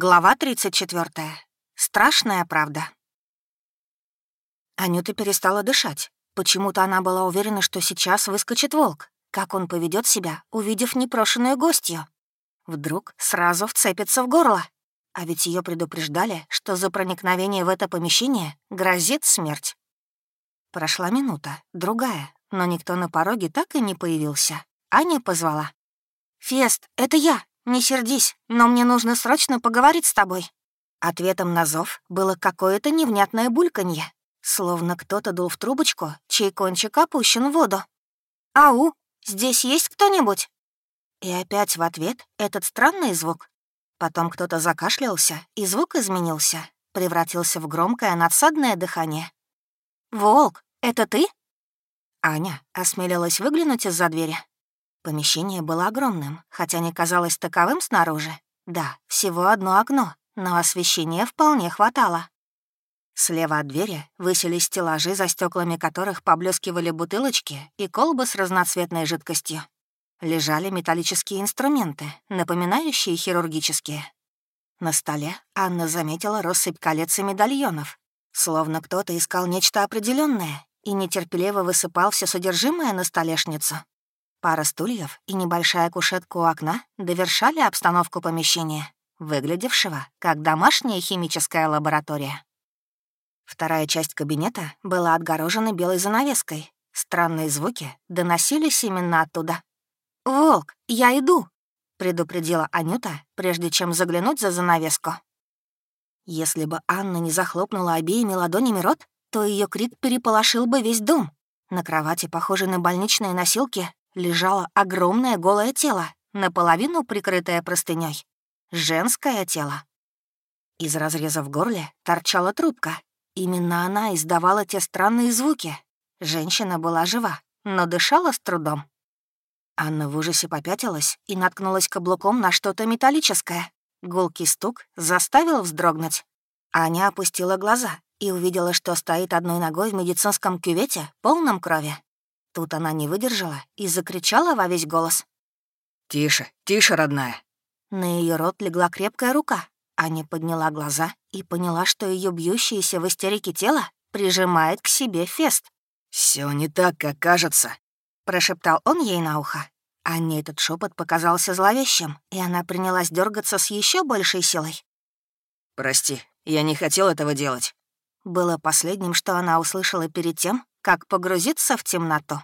Глава 34. Страшная правда. Анюта перестала дышать. Почему-то она была уверена, что сейчас выскочит волк. Как он поведет себя, увидев непрошенную гостью? Вдруг сразу вцепится в горло. А ведь ее предупреждали, что за проникновение в это помещение грозит смерть. Прошла минута, другая, но никто на пороге так и не появился. Аня позвала. «Фест, это я!» «Не сердись, но мне нужно срочно поговорить с тобой». Ответом на зов было какое-то невнятное бульканье, словно кто-то дул в трубочку, чей кончик опущен в воду. «Ау, здесь есть кто-нибудь?» И опять в ответ этот странный звук. Потом кто-то закашлялся, и звук изменился, превратился в громкое надсадное дыхание. «Волк, это ты?» Аня осмелилась выглянуть из-за двери. Помещение было огромным, хотя не казалось таковым снаружи. Да, всего одно окно, но освещения вполне хватало. Слева от двери высились стеллажи, за стеклами которых поблескивали бутылочки и колбы с разноцветной жидкостью. Лежали металлические инструменты, напоминающие хирургические. На столе Анна заметила россыпь колец и медальонов, словно кто-то искал нечто определенное и нетерпеливо высыпал все содержимое на столешницу. Пара стульев и небольшая кушетка у окна довершали обстановку помещения, выглядевшего как домашняя химическая лаборатория. Вторая часть кабинета была отгорожена белой занавеской. Странные звуки доносились именно оттуда. «Волк, я иду!» — предупредила Анюта, прежде чем заглянуть за занавеску. Если бы Анна не захлопнула обеими ладонями рот, то ее крик переполошил бы весь дом. На кровати, похожей на больничные носилки, лежало огромное голое тело, наполовину прикрытое простыней. Женское тело. Из разреза в горле торчала трубка. Именно она издавала те странные звуки. Женщина была жива, но дышала с трудом. Анна в ужасе попятилась и наткнулась каблуком на что-то металлическое. Гулкий стук заставил вздрогнуть. Аня опустила глаза и увидела, что стоит одной ногой в медицинском кювете, полном крови. Тут она не выдержала и закричала во весь голос. «Тише, тише, родная!» На ее рот легла крепкая рука. Аня подняла глаза и поняла, что ее бьющееся в истерике тело прижимает к себе фест. Все не так, как кажется», — прошептал он ей на ухо. Анне этот шепот показался зловещим, и она принялась дергаться с еще большей силой. «Прости, я не хотел этого делать», было последним, что она услышала перед тем, как погрузиться в темноту.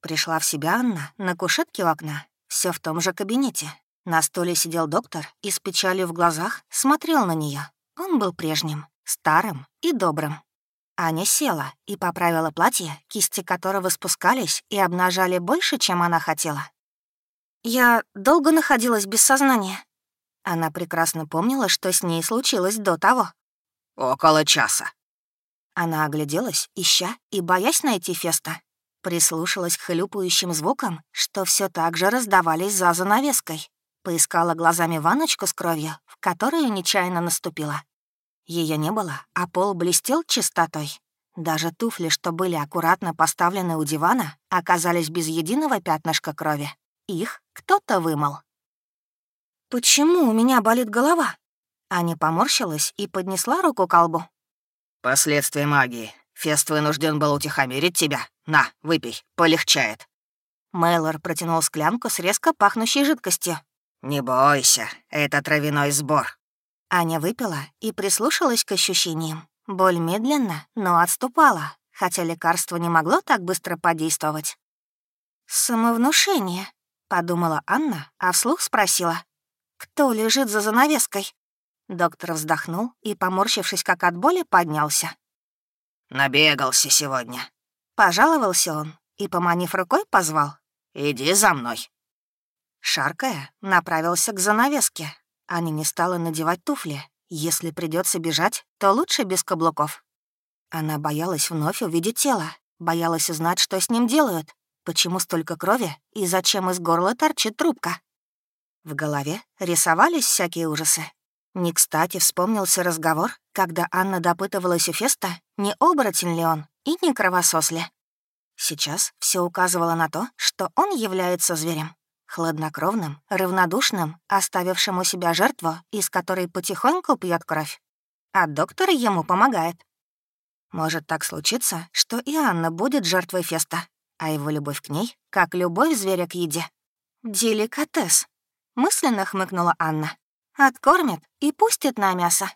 Пришла в себя Анна на кушетке у окна, все в том же кабинете. На столе сидел доктор и с печалью в глазах смотрел на нее. Он был прежним, старым и добрым. Аня села и поправила платье, кисти которого спускались и обнажали больше, чем она хотела. «Я долго находилась без сознания». Она прекрасно помнила, что с ней случилось до того. «Около часа», она огляделась, ища и боясь найти Феста. Прислушалась к хлюпающим звукам, что все так же раздавались за занавеской. Поискала глазами ванночку с кровью, в которую нечаянно наступила. Ее не было, а пол блестел чистотой. Даже туфли, что были аккуратно поставлены у дивана, оказались без единого пятнышка крови. Их кто-то вымыл. «Почему у меня болит голова?» Аня поморщилась и поднесла руку к колбу. «Последствия магии. Фест вынужден был утихомирить тебя. На, выпей, полегчает». Мейлор протянул склянку с резко пахнущей жидкостью. «Не бойся, это травяной сбор». Аня выпила и прислушалась к ощущениям. Боль медленно, но отступала, хотя лекарство не могло так быстро подействовать. «Самовнушение», — подумала Анна, а вслух спросила. «Кто лежит за занавеской?» Доктор вздохнул и, поморщившись как от боли, поднялся. «Набегался сегодня», — пожаловался он и, поманив рукой, позвал. «Иди за мной». Шаркая, направился к занавеске. Аня не стала надевать туфли. Если придется бежать, то лучше без каблуков. Она боялась вновь увидеть тело, боялась узнать, что с ним делают, почему столько крови и зачем из горла торчит трубка. В голове рисовались всякие ужасы. Не кстати вспомнился разговор, когда Анна допытывалась у Феста, не оборотень ли он и не кровосос ли. Сейчас все указывало на то, что он является зверем. хладнокровным, равнодушным, оставившим у себя жертву, из которой потихоньку пьет кровь. А доктор ему помогает. Может так случиться, что и Анна будет жертвой Феста, а его любовь к ней, как любовь зверя к еде. «Деликатес», — мысленно хмыкнула Анна. «Откормит и пустит на мясо».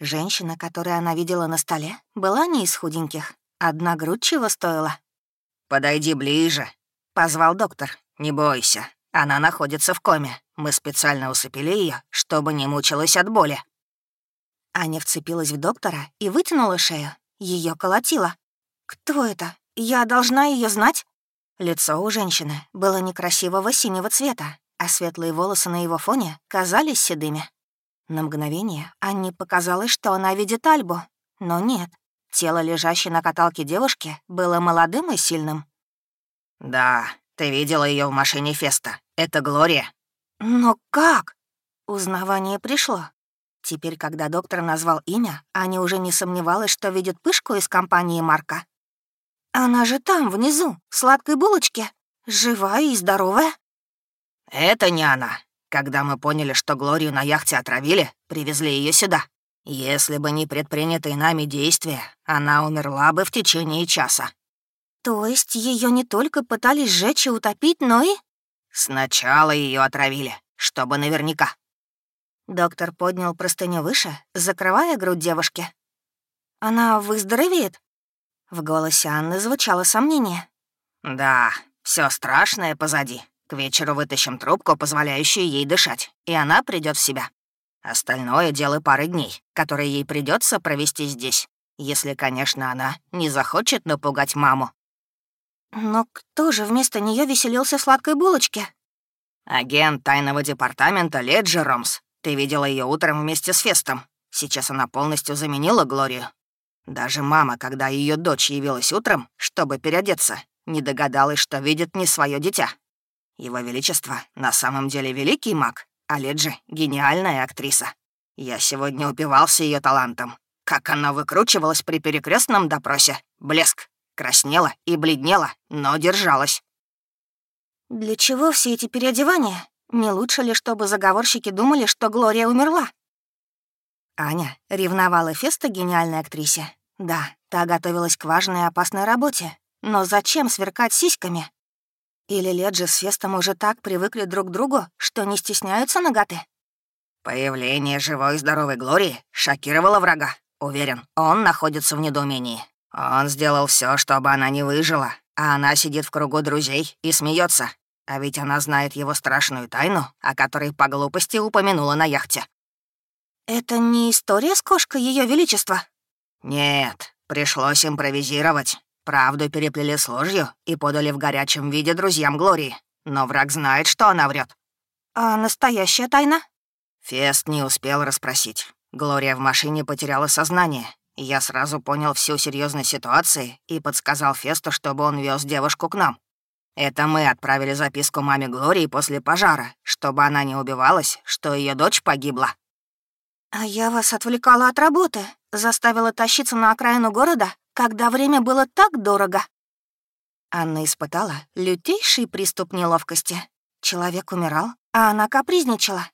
Женщина, которую она видела на столе, была не из худеньких. Одна грудь чего стоила. «Подойди ближе», — позвал доктор. «Не бойся, она находится в коме. Мы специально усыпили ее, чтобы не мучилась от боли». Аня вцепилась в доктора и вытянула шею. Ее колотило. «Кто это? Я должна ее знать?» Лицо у женщины было некрасивого синего цвета, а светлые волосы на его фоне казались седыми. На мгновение Анне показалось, что она видит Альбу, но нет. Тело, лежащее на каталке девушки, было молодым и сильным. «Да, ты видела ее в машине Феста. Это Глория». «Но как?» Узнавание пришло. Теперь, когда доктор назвал имя, Аня уже не сомневалась, что видит пышку из компании Марка. «Она же там, внизу, в сладкой булочке, живая и здоровая». «Это не она. Когда мы поняли, что Глорию на яхте отравили, привезли ее сюда. Если бы не предпринятые нами действия, она умерла бы в течение часа». «То есть ее не только пытались сжечь и утопить, но и...» «Сначала ее отравили, чтобы наверняка. Доктор поднял простыню выше, закрывая грудь девушки. «Она выздоровеет?» В голосе Анны звучало сомнение. «Да, все страшное позади. К вечеру вытащим трубку, позволяющую ей дышать, и она придет в себя. Остальное — дело пары дней, которые ей придется провести здесь, если, конечно, она не захочет напугать маму». «Но кто же вместо нее веселился в сладкой булочке?» «Агент тайного департамента Леджи Ромс ты видела ее утром вместе с Фестом. Сейчас она полностью заменила Глорию. Даже мама, когда ее дочь явилась утром, чтобы переодеться, не догадалась, что видит не свое дитя. Его Величество на самом деле великий маг, а Леджи — гениальная актриса. Я сегодня упивался ее талантом. Как она выкручивалась при перекрестном допросе. Блеск. Краснела и бледнела, но держалась. «Для чего все эти переодевания?» Не лучше ли, чтобы заговорщики думали, что Глория умерла? Аня ревновала Феста гениальной актрисе. Да, та готовилась к важной и опасной работе. Но зачем сверкать сиськами? Или Леджи с Фестом уже так привыкли друг к другу, что не стесняются ноготы? Появление живой и здоровой Глории шокировало врага. Уверен, он находится в недоумении. Он сделал все, чтобы она не выжила, а она сидит в кругу друзей и смеется. А ведь она знает его страшную тайну, о которой по глупости упомянула на яхте. «Это не история с кошкой Ее Величества?» «Нет, пришлось импровизировать. Правду переплели с ложью и подали в горячем виде друзьям Глории. Но враг знает, что она врет. «А настоящая тайна?» Фест не успел расспросить. Глория в машине потеряла сознание. Я сразу понял всю серьезность ситуации и подсказал Фесту, чтобы он вез девушку к нам. Это мы отправили записку маме Глории после пожара, чтобы она не убивалась, что ее дочь погибла. А я вас отвлекала от работы, заставила тащиться на окраину города, когда время было так дорого. Анна испытала лютейший приступ неловкости. Человек умирал, а она капризничала.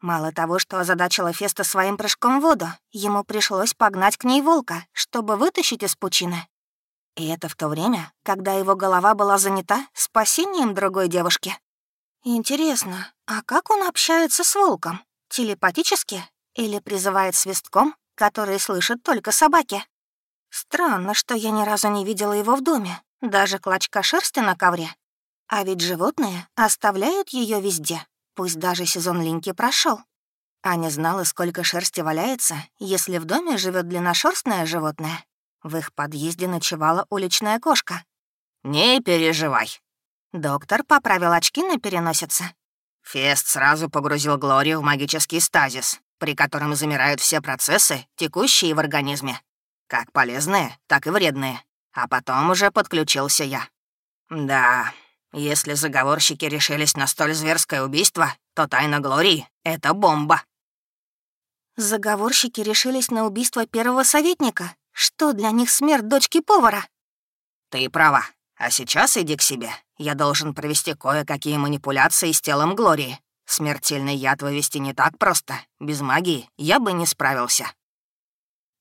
Мало того, что озадачила Феста своим прыжком в воду, ему пришлось погнать к ней волка, чтобы вытащить из пучины. И это в то время, когда его голова была занята спасением другой девушки. Интересно, а как он общается с волком? Телепатически? Или призывает свистком, который слышат только собаки? Странно, что я ни разу не видела его в доме, даже клочка шерсти на ковре. А ведь животные оставляют ее везде, пусть даже сезон линьки прошел. Аня знала, сколько шерсти валяется, если в доме живет длинношерстное животное. В их подъезде ночевала уличная кошка. «Не переживай». Доктор поправил очки на переносице. Фест сразу погрузил Глорию в магический стазис, при котором замирают все процессы, текущие в организме. Как полезные, так и вредные. А потом уже подключился я. Да, если заговорщики решились на столь зверское убийство, то тайна Глории — это бомба. Заговорщики решились на убийство первого советника, что для них смерть дочки повара? Ты права. А сейчас иди к себе Я должен провести кое-какие манипуляции с телом Глории. Смертельный яд вывести не так просто. Без магии я бы не справился».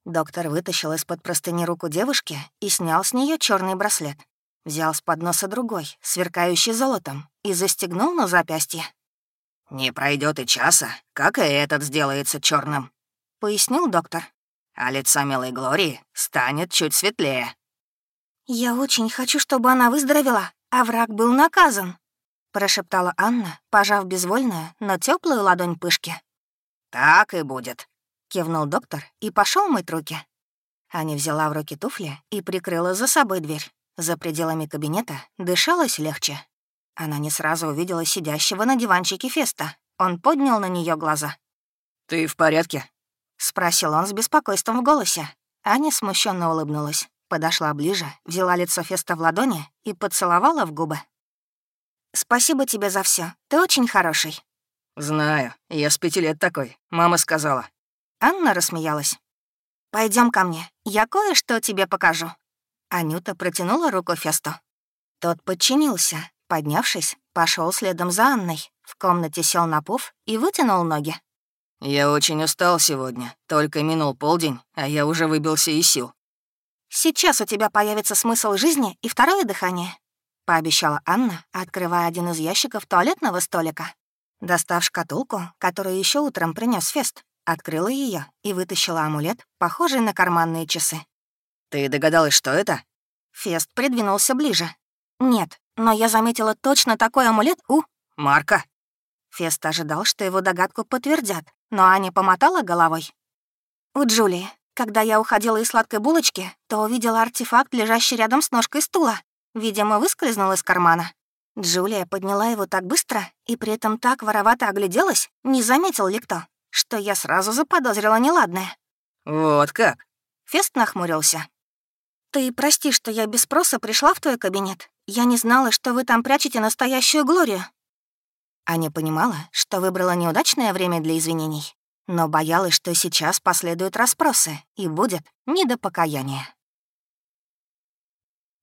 Доктор вытащил из-под простыни руку девушки и снял с нее черный браслет. Взял с подноса другой, сверкающий золотом, и застегнул на запястье. «Не пройдет и часа, как и этот сделается черным, пояснил доктор. «А лицо милой Глории станет чуть светлее». «Я очень хочу, чтобы она выздоровела, а враг был наказан», — прошептала Анна, пожав безвольную, но теплую ладонь пышки. «Так и будет», — кивнул доктор и пошел мыть руки. Аня взяла в руки туфли и прикрыла за собой дверь. За пределами кабинета дышалось легче. Она не сразу увидела сидящего на диванчике Феста. Он поднял на нее глаза. «Ты в порядке?» — спросил он с беспокойством в голосе. Аня смущенно улыбнулась, подошла ближе, взяла лицо Феста в ладони и поцеловала в губы. «Спасибо тебе за все. Ты очень хороший». «Знаю. Я с пяти лет такой. Мама сказала». Анна рассмеялась. Пойдем ко мне. Я кое-что тебе покажу». Анюта протянула руку Фесту. Тот подчинился. Поднявшись, пошел следом за Анной. В комнате сел на пуф и вытянул ноги. «Я очень устал сегодня. Только минул полдень, а я уже выбился из сил». «Сейчас у тебя появится смысл жизни и второе дыхание», — пообещала Анна, открывая один из ящиков туалетного столика. Достав шкатулку, которую еще утром принес Фест, открыла ее и вытащила амулет, похожий на карманные часы. «Ты догадалась, что это?» Фест придвинулся ближе. «Нет, но я заметила точно такой амулет у...» «Марка!» Фест ожидал, что его догадку подтвердят, но Аня помотала головой. «У Джулии. Когда я уходила из сладкой булочки, то увидела артефакт, лежащий рядом с ножкой стула. Видимо, выскользнул из кармана. Джулия подняла его так быстро и при этом так воровато огляделась, не заметил ли кто, что я сразу заподозрила неладное. «Вот как?» Фест нахмурился. «Ты прости, что я без спроса пришла в твой кабинет. Я не знала, что вы там прячете настоящую Глорию». Аня понимала, что выбрала неудачное время для извинений, но боялась, что сейчас последуют расспросы и будет не до покаяния.